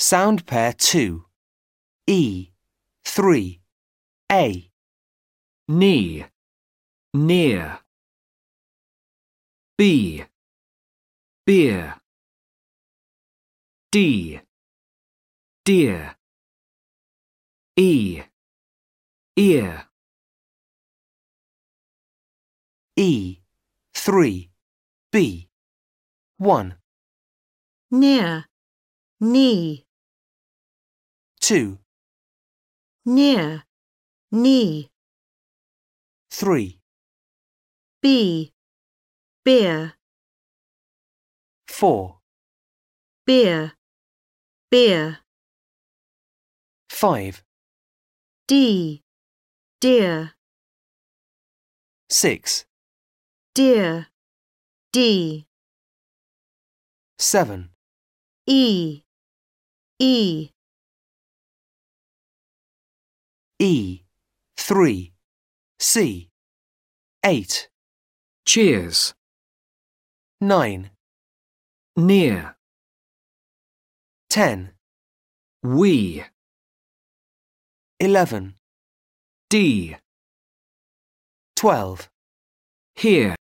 Sound pair 2. E. 3. A. knee, near. B, beer. D, dear. E, ear. E. 3. B. 1. near, knee, 2. near, knee, 3. B, beer, 4. beer, beer, 5. D, dear, 6. dear, D, 7. E, E, E. 3. C. 8. cheers, 9. near. 10. We, 11. D, 12. here.